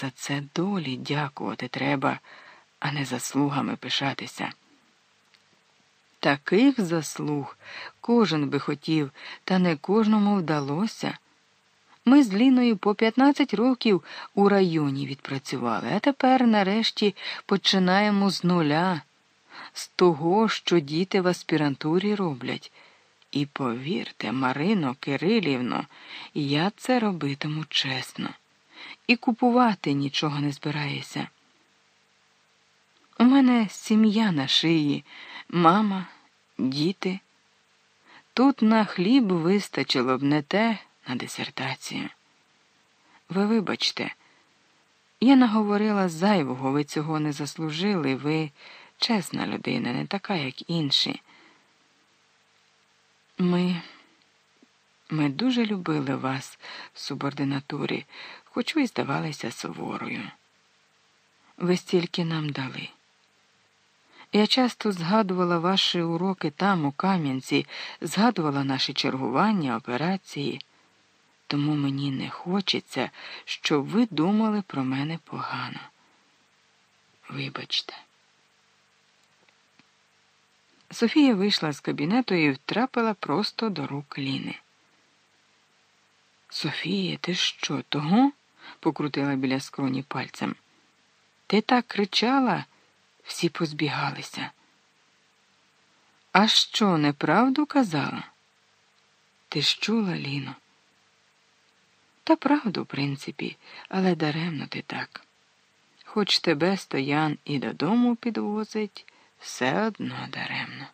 За це долі дякувати треба, а не заслугами пишатися. Таких заслуг кожен би хотів, та не кожному вдалося. Ми з Ліною по 15 років у районі відпрацювали, а тепер, нарешті, починаємо з нуля, з того, що діти в аспірантурі роблять. І повірте, Марино Кирилівно, я це робитиму чесно, і купувати нічого не збираюся. У мене сім'я на шиї, мама, діти. Тут на хліб вистачило б не те на дисертацію. Ви вибачте, я наговорила зайвого, ви цього не заслужили, ви чесна людина, не така, як інші. Ми ми дуже любили вас субординатурі, хоч ви здавалися суворою. Ви стільки нам дали. Я часто згадувала ваші уроки там, у Кам'янці, згадувала наші чергування, операції, тому мені не хочеться, щоб ви думали про мене погано. Вибачте. Софія вийшла з кабінету і втрапила просто до рук Ліни. Софія, ти що, того? покрутила біля скроні пальцем. Ти так кричала, всі позбігалися. А що, неправду казала? Ти ж чула, Ліно? Та правду, в принципі, але даремно ти так. Хоч тебе стоян і додому підвозить все одно даремно.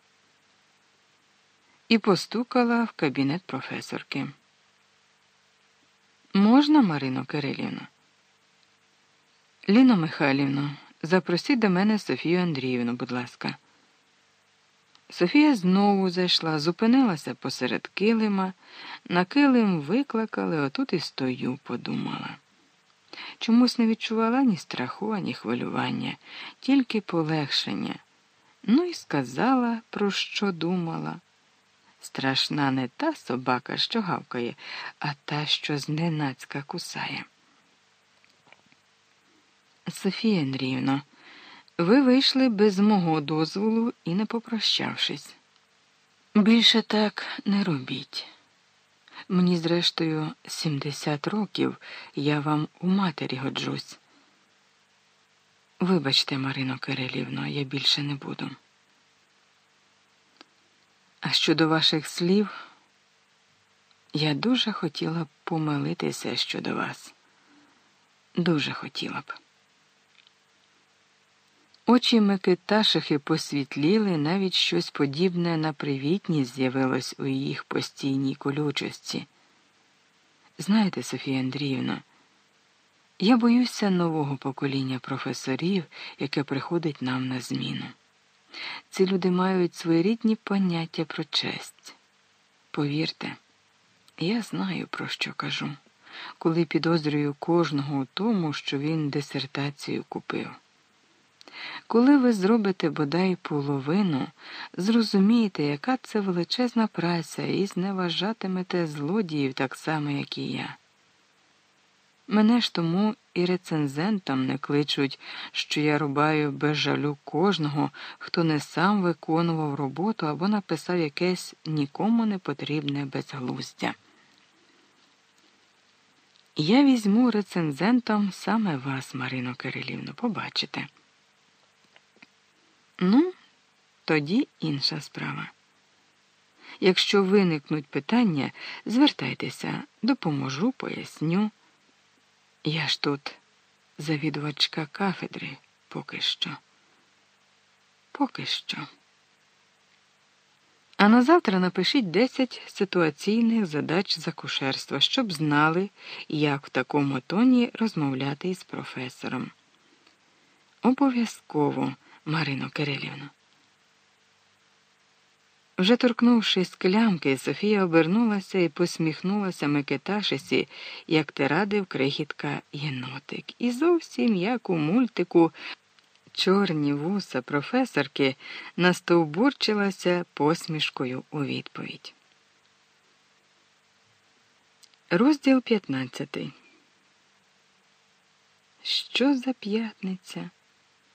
І постукала в кабінет професорки. Можна, Марино Кирилівна? Ліно Михайлівно, запросіть до мене Софію Андріївну, будь ласка. Софія знову зайшла, зупинилася посеред килима, на килим викликали, отут і стою, подумала. Чомусь не відчувала ні страху, ані хвилювання, тільки полегшення. Ну і сказала, про що думала. Страшна не та собака, що гавкає, а та, що зненацька кусає. Софія Андріївна, ви вийшли без мого дозволу і не попрощавшись. Більше так не робіть. Мені, зрештою, 70 років, я вам у матері годжусь. Вибачте, Марино Кирилівно, я більше не буду. Щодо ваших слів, я дуже хотіла б помилитися щодо вас. Дуже хотіла б. Очі Микиташихи посвітліли, навіть щось подібне на привітність з'явилось у їх постійній колючості. Знаєте, Софія Андріївна, я боюся нового покоління професорів, яке приходить нам на зміну. Ці люди мають своєрідні поняття про честь. Повірте, я знаю, про що кажу, коли підозрюю кожного у тому, що він дисертацію купив. Коли ви зробите бодай половину, зрозумієте, яка це величезна праця, і зневажатимете злодіїв так само, як і я. Мене ж тому і рецензентом не кличуть, що я рубаю без жалю кожного, хто не сам виконував роботу або написав якесь нікому не потрібне безглуздя. Я візьму рецензентом саме вас, Марино Кирилівно, побачите. Ну, тоді інша справа. Якщо виникнуть питання, звертайтеся, допоможу, поясню. Я ж тут завідувачка кафедри поки що. Поки що. А на завтра напишіть 10 ситуаційних задач з акушерства, щоб знали, як в такому тоні розмовляти із професором. Обов'язково, Марино Кирилівно. Вже торкнувшись клямки, Софія обернулася і посміхнулася Микиташесі, як ти радив крихітка єнотик. І зовсім як у мультику чорні вуса професорки настовбурчилася посмішкою у відповідь. Розділ 15 Що за п'ятниця?